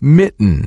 mitten.